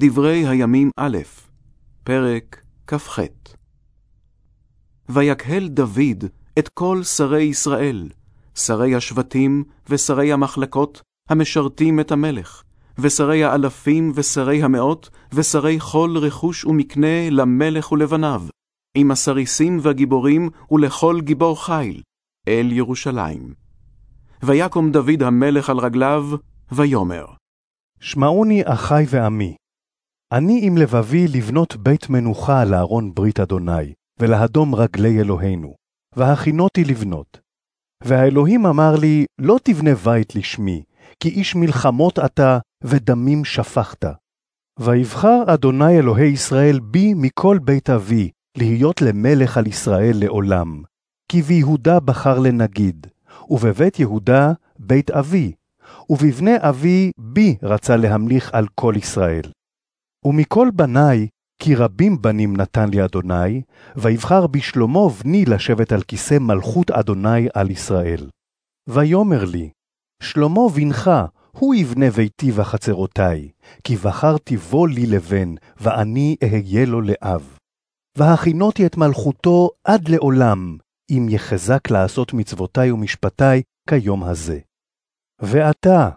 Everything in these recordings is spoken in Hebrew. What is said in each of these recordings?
דברי הימים א', פרק כ"ח. ויקהל דוד את כל שרי ישראל, שרי השבטים ושרי המחלקות, המשרתים את המלך, ושרי האלפים ושרי המאות, ושרי כל רכוש ומקנה למלך ולבניו, עם הסריסים והגיבורים ולכל גיבור חיל, אל ירושלים. ויקום דוד המלך על רגליו, ויאמר, שמעוני אחי ועמי. אני עם לבבי לבנות בית מנוחה לארון ברית אדוני, ולהדום רגלי אלוהינו, והכינותי לבנות. והאלוהים אמר לי, לא תבנה בית לשמי, כי איש מלחמות אתה, ודמים שפכת. ויבחר אדוני אלוהי ישראל בי מכל בית אבי, להיות למלך על ישראל לעולם. כי ביהודה בחר לנגיד, ובבית יהודה בית אבי, ובבני אבי בי רצה להמליך על כל ישראל. ומכל בניי, כי רבים בנים נתן לי אדוני, ויבחר בשלמה בני לשבת על כיסא מלכות אדוני על ישראל. ויאמר לי, שלמה בנך, הוא יבנה ביתי וחצרותי, כי בחרתי בו לי לבן, ואני אהיה לו לאב. והכינותי את מלכותו עד לעולם, אם יחזק לעשות מצוותי ומשפטי כיום הזה. ועתה,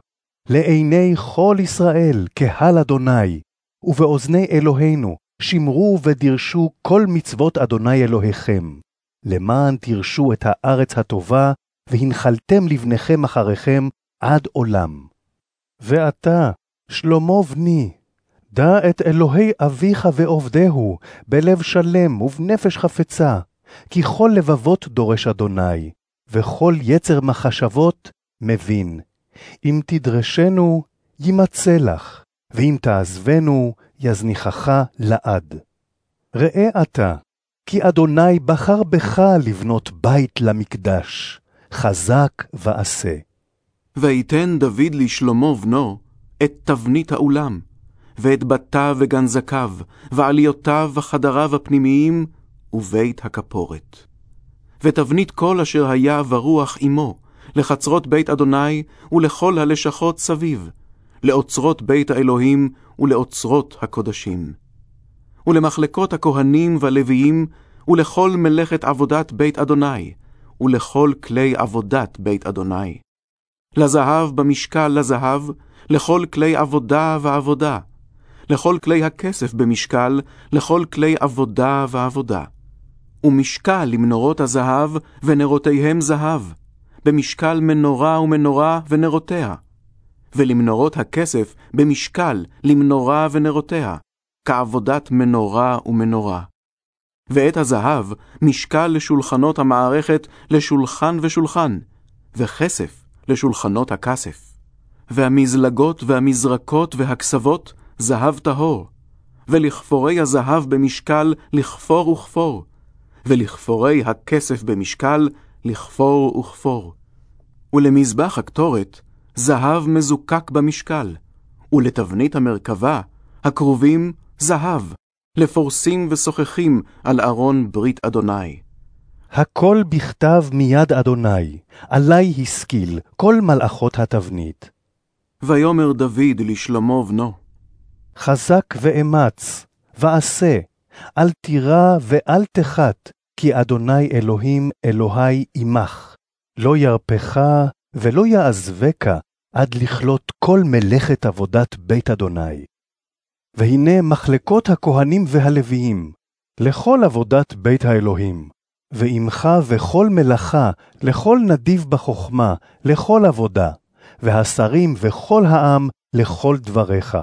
לעיני כל ישראל, קהל אדוני, ובאוזני אלוהינו, שמרו ודרשו כל מצוות אדוני אלוהיכם, למען תרשו את הארץ הטובה, והנחלתם לבניכם אחריכם עד עולם. ועתה, שלמה בני, דע את אלוהי אביך ועובדהו, בלב שלם ובנפש חפצה, כי כל לבבות דורש אדוני, וכל יצר מחשבות מבין. אם תדרשנו, יימצא לך, ואם תעזבנו, יזניחך לעד. ראה אתה, כי אדוני בחר בך לבנות בית למקדש, חזק ועשה. ויתן דוד לשלמה בנו את תבנית האולם, ואת בתיו וגנזקיו, ועליותיו וחדריו הפנימיים, ובית הכפורת. ותבנית כל אשר היה ורוח עמו, לחצרות בית אדוני ולכל הלשכות סביב, לאוצרות בית האלוהים ולאוצרות הקודשים. ולמחלקות הכהנים והלוויים, ולכל מלאכת עבודת בית אדוני, ולכל כלי עבודת בית אדוני. לזהב במשקל לזהב, לכל כלי עבודה ועבודה, לכל כלי הכסף במשקל, לכל כלי עבודה ועבודה. ומשקל למנורות הזהב ונרותיהם זהב, במשקל מנורה ומנורה ונרותיה. ולמנורות הכסף במשקל למנורה ונרותיה, כעבודת מנורה ומנורה. ואת הזהב משקל לשולחנות המערכת לשולחן ושולחן, וכסף לשולחנות הכסף. והמזלגות והמזרקות והכסבות זהב טהור, ולכפורי הזהב במשקל לכפור וכפור, ולכפורי הכסף במשקל לכפור וכפור. ולמזבח הקטורת זהב מזוקק במשקל, ולתבנית המרכבה הכרובים זהב, לפורסים ושוחחים על ארון ברית אדוני. הכל בכתב מיד אדוני, עלי השכיל כל מלאכות התבנית. ויאמר דוד לשלמה בנו, חזק ואמץ, ועשה, אל תירא ואל תחת, כי אדוני אלוהים אלוהי עמך. לא ירפך ולא יעזבך עד לכלות כל מלאכת עבודת בית אדוני. והנה מחלקות הכהנים והלוויים, לכל עבודת בית האלוהים, ועמך וכל מלאכה, לכל נדיב בחוכמה, לכל עבודה, והשרים וכל העם, לכל דבריך.